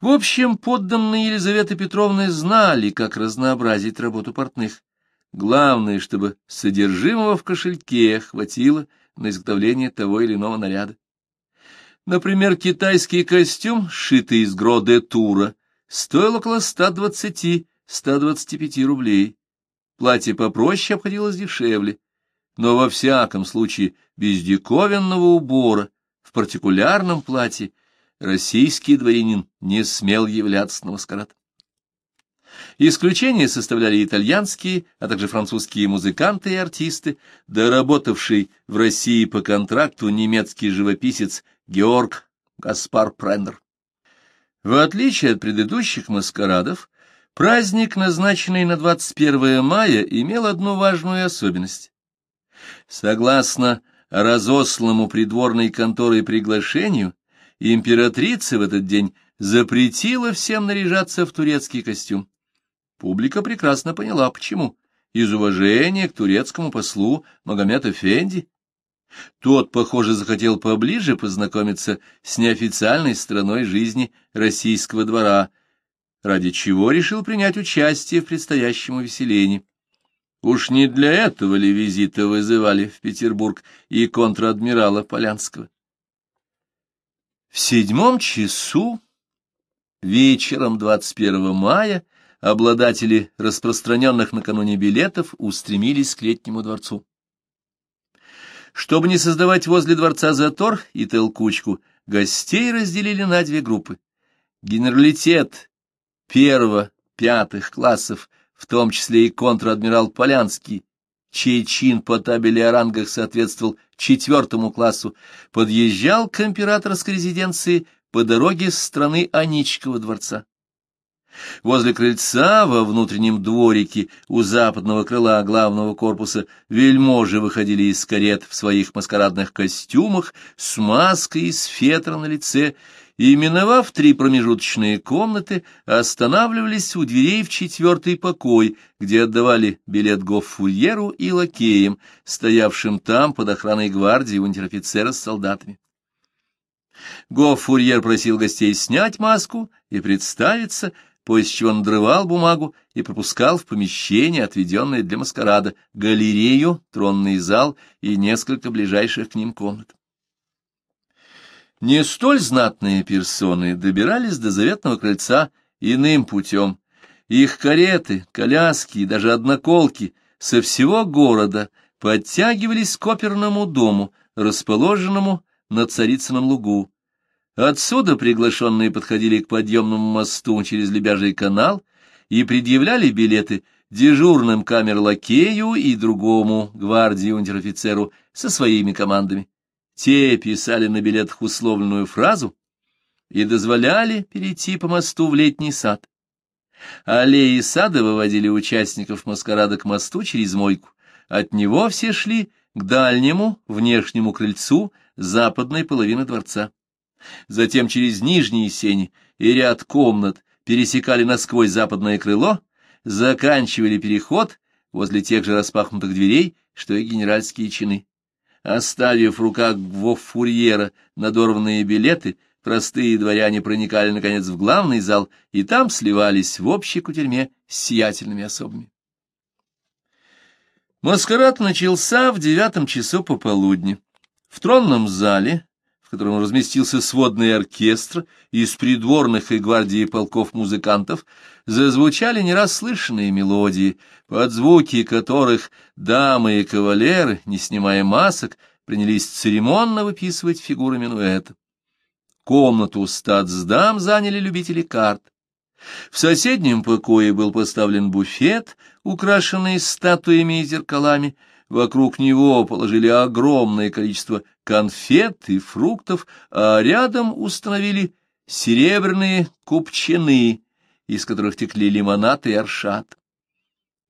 В общем, подданные Елизаветы Петровны знали, как разнообразить работу портных. Главное, чтобы содержимого в кошельке хватило на изготовление того или иного наряда. Например, китайский костюм, сшитый из гро тура, стоил около 120-125 рублей. Платье попроще обходилось дешевле, но во всяком случае без диковинного убора, в партикулярном платье, российский дворянин не смел являться на маскарад. Исключение составляли итальянские, а также французские музыканты и артисты, доработавший в России по контракту немецкий живописец Георг Гаспар Преннер. В отличие от предыдущих маскарадов, праздник, назначенный на 21 мая, имел одну важную особенность. Согласно разосланному придворной конторой приглашению, императрица в этот день запретила всем наряжаться в турецкий костюм. Публика прекрасно поняла, почему. Из уважения к турецкому послу Магомед Эфенди. Тот, похоже, захотел поближе познакомиться с неофициальной стороной жизни российского двора, ради чего решил принять участие в предстоящем увеселении. Уж не для этого ли визита вызывали в Петербург и контр-адмирала Полянского? В седьмом часу вечером 21 мая обладатели распространенных накануне билетов устремились к летнему дворцу. Чтобы не создавать возле дворца затор и толкучку, гостей разделили на две группы. Генералитет первого-пятых классов, в том числе и контр-адмирал Полянский, чей чин по табели о рангах соответствовал четвертому классу, подъезжал к императорской резиденции по дороге с стороны Аничкова дворца. Возле крыльца во внутреннем дворике у западного крыла главного корпуса вельможи выходили из карет в своих маскарадных костюмах с маской из фетра на лице и, миновав три промежуточные комнаты, останавливались у дверей в четвертый покой, где отдавали билет гоффурьеру и лакеям, стоявшим там под охраной гвардии унтер-офицера с солдатами. Гоффурьер просил гостей снять маску и представиться, после чего надрывал бумагу и пропускал в помещение, отведенное для маскарада, галерею, тронный зал и несколько ближайших к ним комнат. Не столь знатные персоны добирались до заветного крыльца иным путем. Их кареты, коляски и даже одноколки со всего города подтягивались к оперному дому, расположенному на Царицыном лугу, Отсюда приглашенные подходили к подъемному мосту через Лебяжий канал и предъявляли билеты дежурным камер-лакею и другому гвардии унтер-офицеру со своими командами. Те писали на билетах условленную фразу и дозволяли перейти по мосту в летний сад. Аллеи сада выводили участников маскарада к мосту через мойку. От него все шли к дальнему внешнему крыльцу западной половины дворца. Затем через нижние сени и ряд комнат пересекали насквозь западное крыло, заканчивали переход возле тех же распахнутых дверей, что и генеральские чины. Оставив в руках Гвофурьера надорванные билеты, простые дворяне проникали, наконец, в главный зал и там сливались в общей кутерьме с сиятельными особами. Маскарад начался в девятом часу пополудни. В тронном зале котором разместился сводный оркестр из придворных и гвардии полков музыкантов, зазвучали не раз слышанные мелодии, под звуки которых дамы и кавалеры, не снимая масок, принялись церемонно выписывать фигуры минуэта. Комнату статсдам заняли любители карт. В соседнем покое был поставлен буфет, украшенный статуями и зеркалами, Вокруг него положили огромное количество конфет и фруктов, а рядом установили серебряные купчины, из которых текли лимонад и аршат.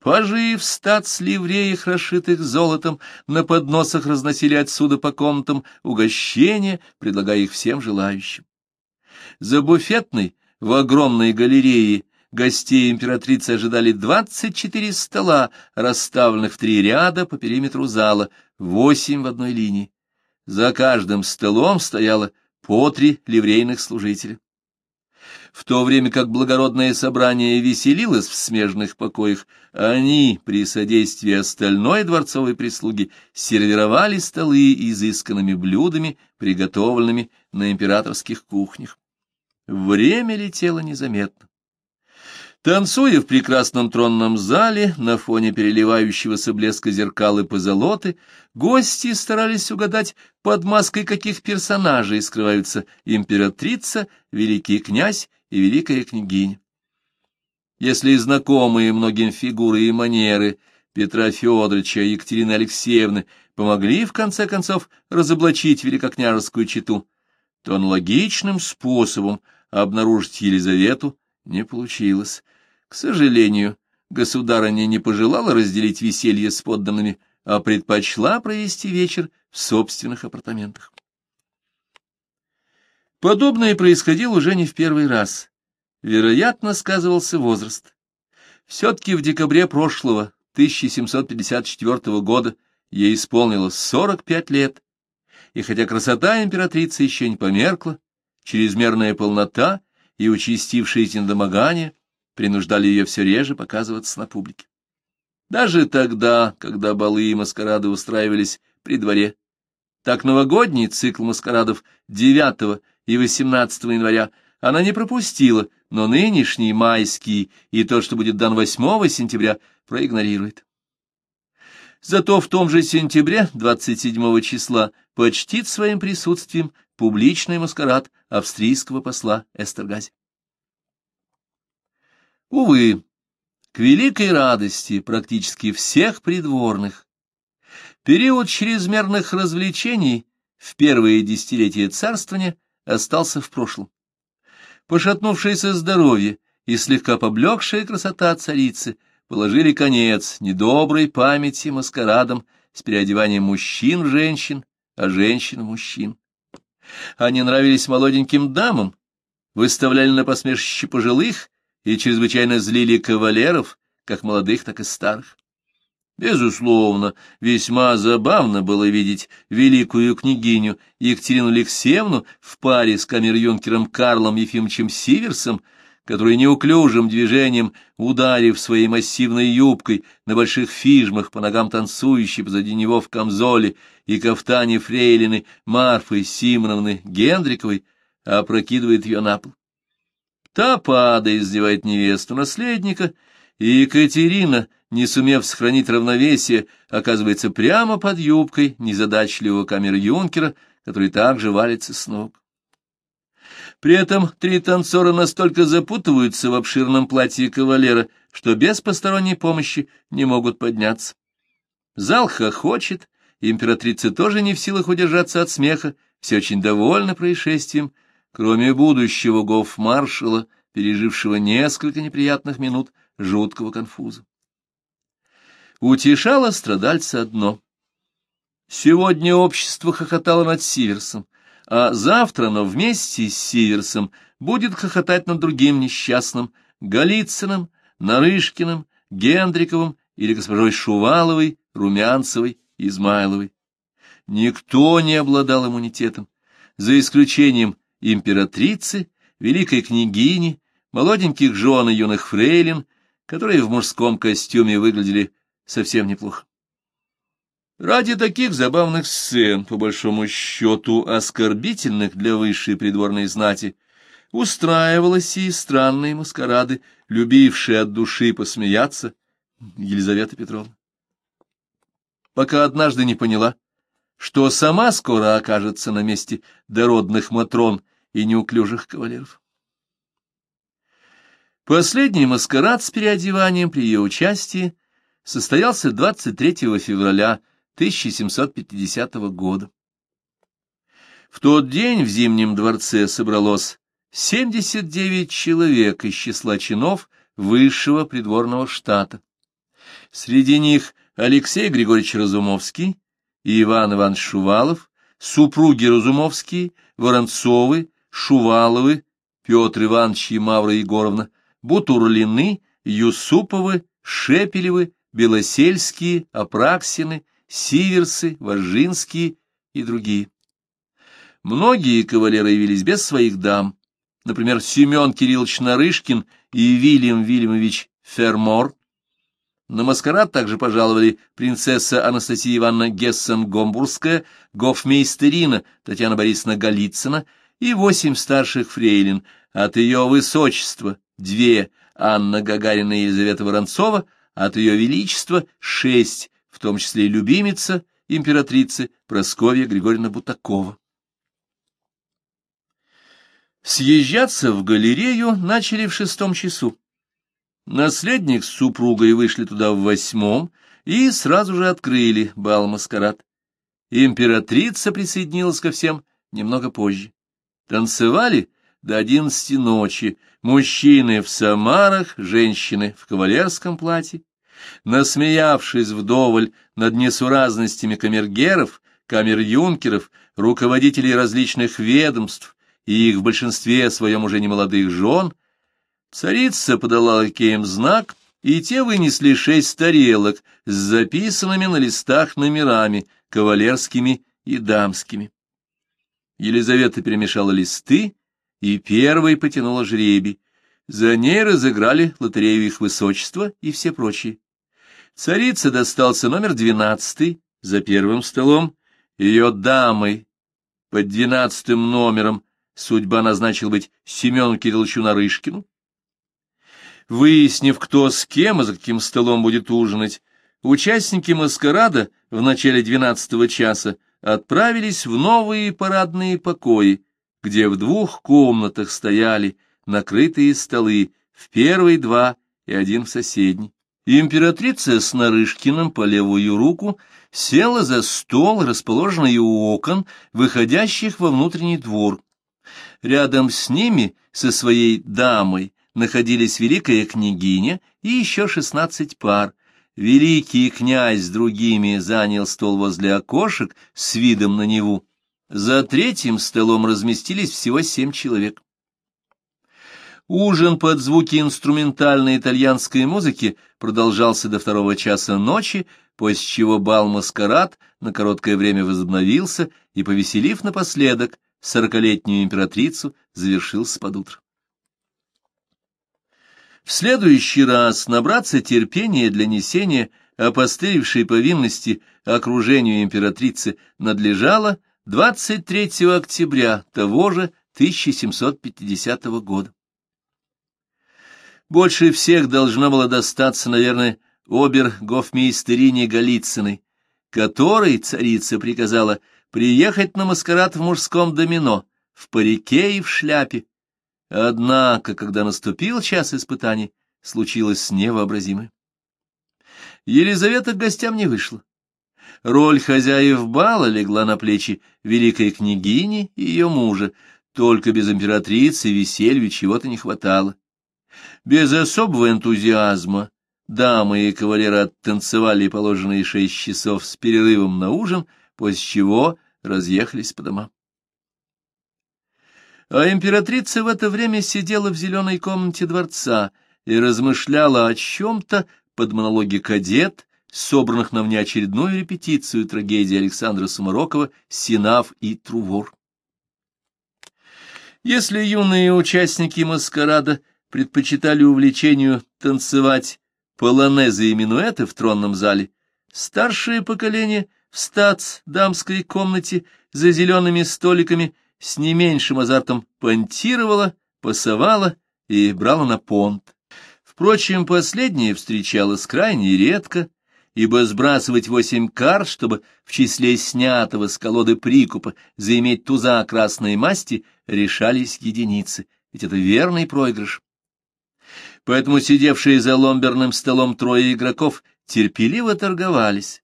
Пажи в статс-ливреях, расшитых золотом, на подносах разносили отсюда по комнатам угощения, предлагая их всем желающим. За буфетной в огромной галерее Гостей императрицы ожидали двадцать четыре стола, расставленных в три ряда по периметру зала, восемь в одной линии. За каждым столом стояло по три ливрейных служителя. В то время как благородное собрание веселилось в смежных покоях, они, при содействии остальной дворцовой прислуги, сервировали столы изысканными блюдами, приготовленными на императорских кухнях. Время летело незаметно. Танцуя в прекрасном тронном зале, на фоне переливающегося блеска зеркал и позолоты, гости старались угадать, под маской каких персонажей скрываются императрица, великий князь и великая княгиня. Если знакомые многим фигуры и манеры Петра Федоровича и Екатерины Алексеевны помогли, в конце концов, разоблачить великокняжескую чету, то аналогичным способом обнаружить Елизавету не получилось. К сожалению, государыня не пожелала разделить веселье с подданными, а предпочла провести вечер в собственных апартаментах. Подобное происходило уже не в первый раз. Вероятно, сказывался возраст. Все-таки в декабре прошлого, 1754 года, ей исполнилось 45 лет, и хотя красота императрицы еще не померкла, чрезмерная полнота и участившиеся недомогания — принуждали ее все реже показываться на публике. Даже тогда, когда балы и маскарады устраивались при дворе, так новогодний цикл маскарадов 9 и 18 января она не пропустила, но нынешний майский и то, что будет дан 8 сентября, проигнорирует. Зато в том же сентябре, 27 числа, почтит своим присутствием публичный маскарад австрийского посла Эстергази. Увы, к великой радости практически всех придворных, период чрезмерных развлечений в первые десятилетия царствования остался в прошлом. Пошатнувшееся здоровье и слегка поблекшая красота царицы положили конец недоброй памяти маскарадам с переодеванием мужчин в женщин, а женщин в мужчин. Они нравились молоденьким дамам, выставляли на посмешище пожилых и чрезвычайно злили кавалеров, как молодых, так и старых. Безусловно, весьма забавно было видеть великую княгиню Екатерину Алексеевну в паре с камер-юнкером Карлом Ефимовичем Сиверсом, который неуклюжим движением, ударив своей массивной юбкой на больших фижмах по ногам танцующей позади него в камзоле и кафтане фрейлины Марфы Симоновны Гендриковой, опрокидывает ее на пол. Та падает, издевает невесту наследника, и Екатерина, не сумев сохранить равновесие, оказывается прямо под юбкой незадачливого камер-юнкера, который также валится с ног. При этом три танцора настолько запутываются в обширном платье кавалера, что без посторонней помощи не могут подняться. Зал хохочет, императрица тоже не в силах удержаться от смеха, все очень довольна происшествием, кроме будущего гофмаршала, пережившего несколько неприятных минут жуткого конфуза. Утешало страдальца одно. Сегодня общество хохотало над Сиверсом, а завтра оно вместе с Сиверсом будет хохотать над другим несчастным, Голицыным, Нарышкиным, Гендриковым или госпожой Шуваловой, Румянцевой, Измайловой. Никто не обладал иммунитетом, за исключением императрицы, великой княгини, молоденьких жен и юных фрейлин, которые в мужском костюме выглядели совсем неплохо. Ради таких забавных сцен, по большому счету оскорбительных для высшей придворной знати, устраивалась и странные маскарады, любившие от души посмеяться Елизавета Петровна. Пока однажды не поняла, что сама скоро окажется на месте дородных матрон и неуклюжих кавалеров. Последний маскарад с переодеванием при ее участии состоялся 23 февраля 1750 года. В тот день в Зимнем дворце собралось 79 человек из числа чинов высшего придворного штата. Среди них Алексей Григорьевич Разумовский и Иван Иванович Шувалов, супруги Разумовские, Воронцовы, Шуваловы, Петр Иванович и Мавра Егоровна, Бутурлины, Юсуповы, Шепелевы, Белосельские, Апраксины, Сиверсы, Варжинские и другие. Многие кавалеры явились без своих дам, например, Семен Кириллович Нарышкин и Вильям Вильямович Фермор. На маскарад также пожаловали принцесса Анастасия Ивановна Гессен-Гомбургская, гофмейстерина Татьяна Борисовна Голицына и восемь старших фрейлин, от ее высочества две Анна Гагарина и Елизавета Воронцова, от ее величества шесть, в том числе и любимица императрицы Прасковья Григорьевна Бутакова. Съезжаться в галерею начали в шестом часу. Наследник с супругой вышли туда в восьмом и сразу же открыли бал-маскарад. Императрица присоединилась ко всем немного позже. Танцевали до одиннадцати ночи, мужчины в самарах, женщины в кавалерском платье. Насмеявшись вдоволь над несуразностями камергеров, камер-юнкеров, руководителей различных ведомств и их в большинстве своем уже немолодых жен, царица подала лакеям знак, и те вынесли шесть тарелок с записанными на листах номерами, кавалерскими и дамскими. Елизавета перемешала листы и первой потянула жребий. За ней разыграли лотерею их высочества и все прочие. Царице достался номер двенадцатый за первым столом, ее дамой под двенадцатым номером судьба назначила быть Семену Кирилловичу Нарышкину. Выяснив, кто с кем и за каким столом будет ужинать, участники маскарада в начале двенадцатого часа отправились в новые парадные покои, где в двух комнатах стояли накрытые столы, в первой два и один в соседней. Императрица с Нарышкиным по левую руку села за стол, расположенный у окон, выходящих во внутренний двор. Рядом с ними, со своей дамой, находились великая княгиня и еще шестнадцать пар — Великий князь с другими занял стол возле окошек с видом на Неву. За третьим столом разместились всего семь человек. Ужин под звуки инструментальной итальянской музыки продолжался до второго часа ночи, после чего бал-маскарад на короткое время возобновился и, повеселив напоследок сорокалетнюю императрицу, завершился под утро. В следующий раз набраться терпения для несения опостылевшей повинности окружению императрицы надлежало 23 октября того же 1750 года. Больше всех должно было достаться, наверное, обер-гофмейстерине Голицыной, которой царица приказала приехать на маскарад в мужском домино, в парике и в шляпе, Однако, когда наступил час испытаний, случилось невообразимое. Елизавета к гостям не вышла. Роль хозяев бала легла на плечи великой княгини и ее мужа, только без императрицы веселью чего-то не хватало. Без особого энтузиазма дамы и кавалеры оттанцевали положенные шесть часов с перерывом на ужин, после чего разъехались по домам. А императрица в это время сидела в зеленой комнате дворца и размышляла о чем-то под монологи кадет, собранных на внеочередную репетицию трагедии Александра Сумарокова «Синав и Трувор». Если юные участники маскарада предпочитали увлечению танцевать полонезы и минуэты в тронном зале, старшее поколение в стац дамской комнате за зелеными столиками с не меньшим азартом понтировала, пасовала и брала на понт. Впрочем, последнее встречалось крайне редко, ибо сбрасывать восемь карт, чтобы в числе снятого с колоды прикупа заиметь туза красной масти, решались единицы, ведь это верный проигрыш. Поэтому сидевшие за ломберным столом трое игроков терпеливо торговались,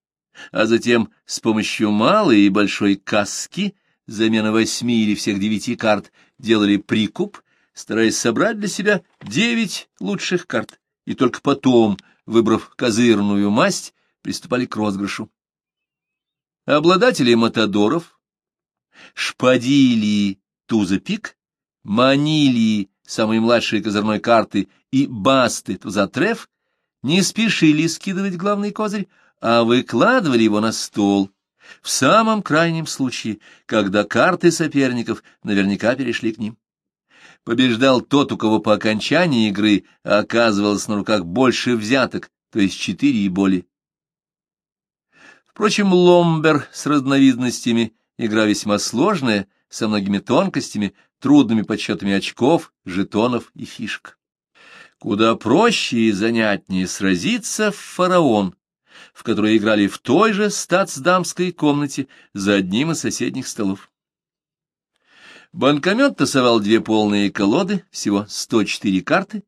а затем с помощью малой и большой каски замена восьми или всех девяти карт делали прикуп, стараясь собрать для себя девять лучших карт, и только потом, выбрав козырную масть, приступали к розыгрышу. Обладатели матадоров, шпадилии туза-пик, манилии самой младшей козырной карты и басты туза-треф не спешили скидывать главный козырь, а выкладывали его на стол, в самом крайнем случае, когда карты соперников наверняка перешли к ним. Побеждал тот, у кого по окончании игры оказывалось на руках больше взяток, то есть четыре и более. Впрочем, ломбер с разновидностями игра весьма сложная, со многими тонкостями, трудными подсчетами очков, жетонов и фишек. Куда проще и занятнее сразиться в фараон, в которой играли в той же статсдамской комнате за одним из соседних столов. Банкомет тасовал две полные колоды, всего 104 карты,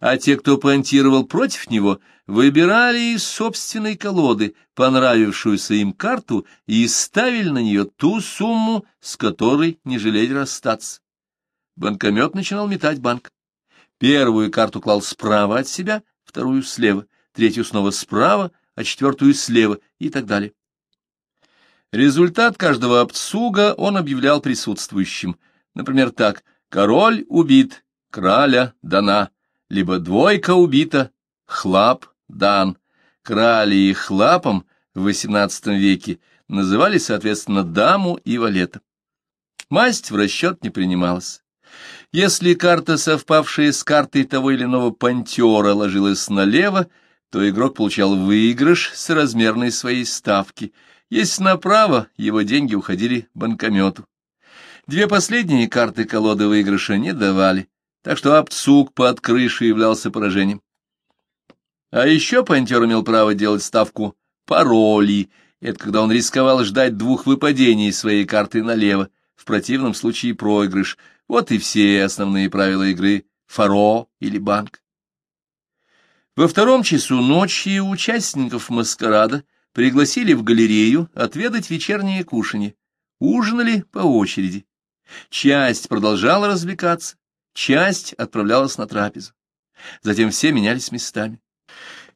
а те, кто понтировал против него, выбирали из собственной колоды понравившуюся им карту и ставили на нее ту сумму, с которой не жалели расстаться. Банкомет начинал метать банк. Первую карту клал справа от себя, вторую слева, третью снова справа, а четвертую слева и так далее. Результат каждого обцуга он объявлял присутствующим. Например, так «Король убит, краля дана», либо «Двойка убита, хлап дан». Крали и хлапом в XVIII веке называли, соответственно, даму и валета. Масть в расчет не принималась. Если карта, совпавшая с картой того или иного пантера, ложилась налево, то игрок получал выигрыш с размерной своей ставки. Если направо, его деньги уходили банкомету. Две последние карты колоды выигрыша не давали, так что обцук под крышей являлся поражением. А еще пантер имел право делать ставку пароли. Это когда он рисковал ждать двух выпадений своей карты налево, в противном случае проигрыш. Вот и все основные правила игры фаро или банк. Во втором часу ночи участников маскарада пригласили в галерею отведать вечернее кушанье. Ужинали по очереди. Часть продолжала развлекаться, часть отправлялась на трапезу. Затем все менялись местами.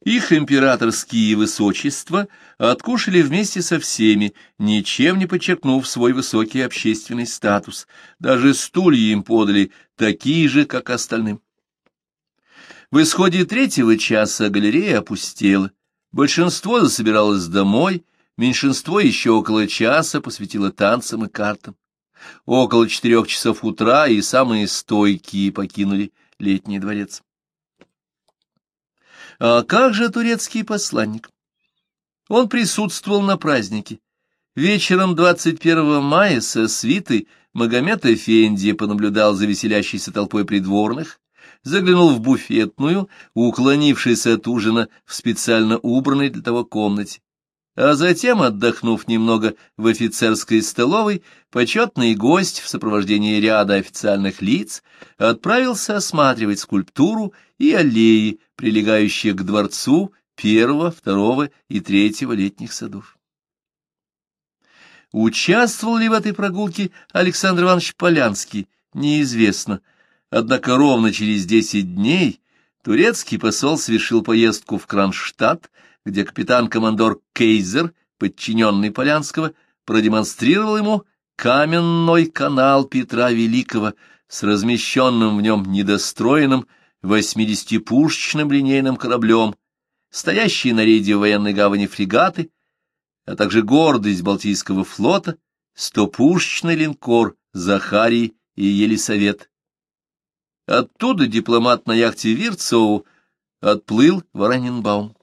Их императорские высочества откушали вместе со всеми, ничем не подчеркнув свой высокий общественный статус. Даже стулья им подали такие же, как остальным. В исходе третьего часа галерея опустела. Большинство засобиралось домой, меньшинство еще около часа посвятило танцам и картам. Около четырех часов утра и самые стойкие покинули летний дворец. А как же турецкий посланник? Он присутствовал на празднике. Вечером 21 мая со свитой Магомед Эфенди понаблюдал за веселящейся толпой придворных, заглянул в буфетную, уклонившись от ужина в специально убранной для того комнате. А затем, отдохнув немного в офицерской столовой, почетный гость в сопровождении ряда официальных лиц отправился осматривать скульптуру и аллеи, прилегающие к дворцу первого, второго и третьего летних садов. Участвовал ли в этой прогулке Александр Иванович Полянский, неизвестно, Однако ровно через десять дней турецкий посол совершил поездку в Кронштадт, где капитан-командор Кейзер, подчиненный Полянского, продемонстрировал ему каменной канал Петра Великого с размещенным в нем недостроенным 80-пушечным линейным кораблем, стоящие на рейде военной гавани фрегаты, а также гордость Балтийского флота, стопушечный линкор Захарий и Елисавет. Оттуда дипломат на яхте Вирцоу отплыл в Ораненбаум.